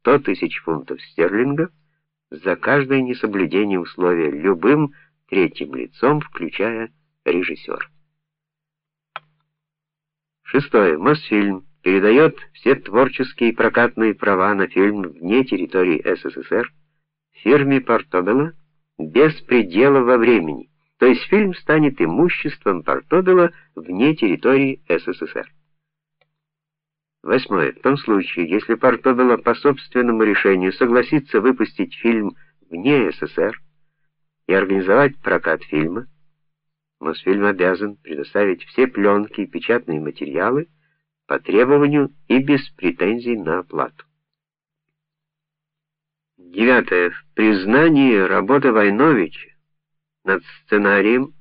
100 тысяч фунтов стерлингов за каждое несоблюдение условия любым третьим лицом, включая режиссера. Шестое. Мосфильм передает все творческие прокатные права на фильм вне территории СССР фирме Портобелло без предела во времени. То есть фильм станет имуществом Портобелло вне территории СССР. Восьмое. В том случае, если Портобелло по собственному решению согласится выпустить фильм вне СССР и организовать прокат фильма, Мосфильм обязан предоставить все пленки и печатные материалы по требованию и без претензий на оплату. Девятое. В признании работы Войновича над сценарием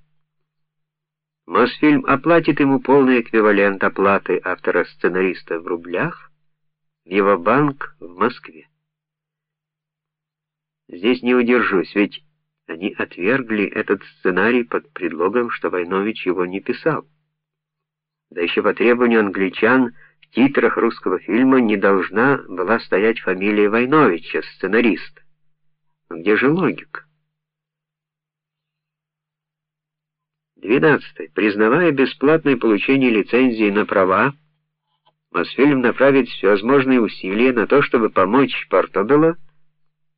Мосфильм оплатит ему полный эквивалент оплаты автора-сценариста в рублях в его банк в Москве. Здесь не удержусь, ведь они отвергли этот сценарий под предлогом, что Войнович его не писал. Да еще по требованию англичан в титрах русского фильма не должна была стоять фамилия Войновича, сценариста. Где же логика? 12. Признавая бесплатное получение лицензии на права, Мосфильм направит всевозможные усилия на то, чтобы помочь Портобелло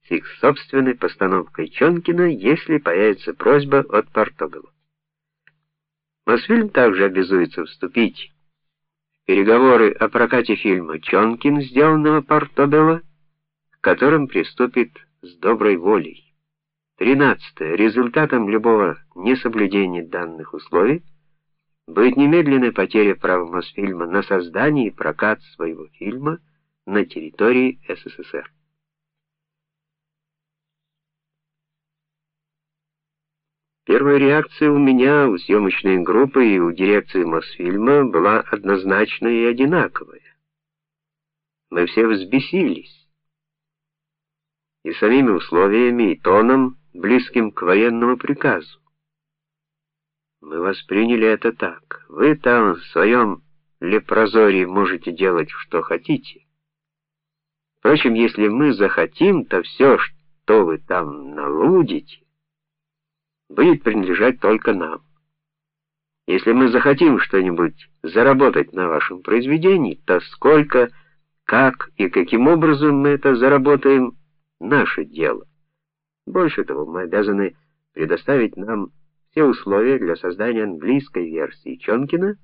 с их собственной постановкой Чонкина, если появится просьба от Портобелло. Мосфильм также обязуется вступить в переговоры о прокате фильма Чонкин, сделанного Портобелло, к которым приступит с доброй волей. 13. Результатом любого несоблюдения данных условий будет немедленная потеря права Мосфильма на создание и прокат своего фильма на территории СССР. Первая реакция у меня, у съемочной группы и у дирекции Мосфильма была однозначная и одинаковая. Мы все взбесились. И самими условиями, и тоном, близким к военному приказу. Мы восприняли это так. Вы там в своем лепрозории можете делать, что хотите. Впрочем, если мы захотим, то все, что вы там налудите, будет принадлежать только нам. Если мы захотим что-нибудь заработать на вашем произведении, то сколько, как и каким образом мы это заработаем наше дело. Больше того, мы обязаны предоставить нам все условия для создания английской версии Чонкина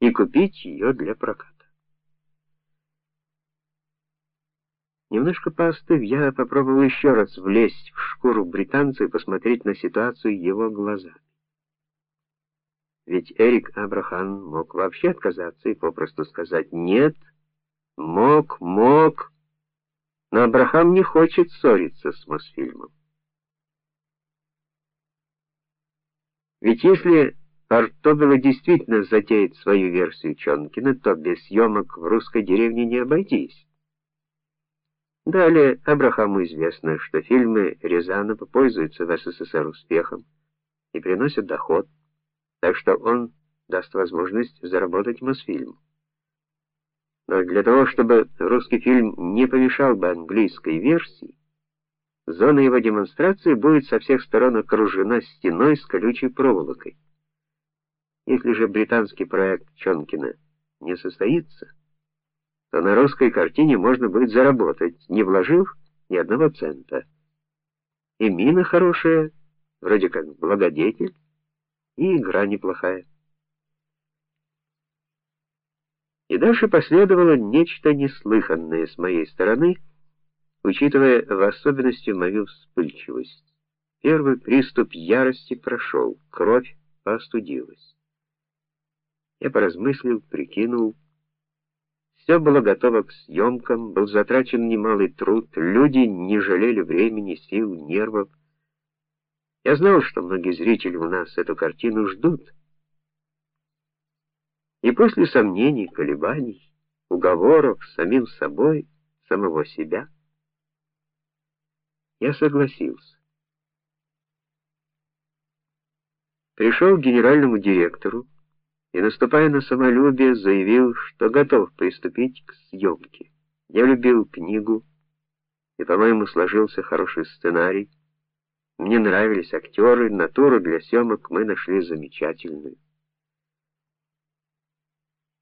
и купить ее для проката. Немножко поостыв, я попробовал еще раз влезть в шкуру британца и посмотреть на ситуацию его глазами. Ведь Эрик Абрахан мог вообще отказаться и попросту сказать «нет», мог, мог, но Абрахам не хочет ссориться с Мосфильмом. Ведь если Артобело действительно затеет свою версию Чонкина, то без съемок в русской деревне не обойтись. Далее Абрахаму известно, что фильмы Рязанова пользуются в СССР успехом и приносят доход, так что он даст возможность заработать Мосфильму. Но для того, чтобы русский фильм не помешал бы английской версии, зона его демонстрации будет со всех сторон окружена стеной с колючей проволокой. Если же британский проект Чонкина не состоится, то на русской картине можно будет заработать, не вложив ни одного цента. И мина хорошая, вроде как благодетель, и игра неплохая. И дальше последовало нечто неслыханное с моей стороны, учитывая в особенности мою вспыльчивость. Первый приступ ярости прошел, кровь остудилась. Я поразмыслил, прикинул, все было готово к съемкам, был затрачен немалый труд, люди не жалели времени, сил, нервов. Я знал, что многие зрители у нас эту картину ждут. И после сомнений, колебаний, уговоров самим собой, самого себя, я согласился. Пришел к генеральному директору, и, наступая на самолюбие, заявил, что готов приступить к съемке. Я любил книгу, и, по-моему, сложился хороший сценарий. Мне нравились актеры, натуру для съемок мы нашли замечательную.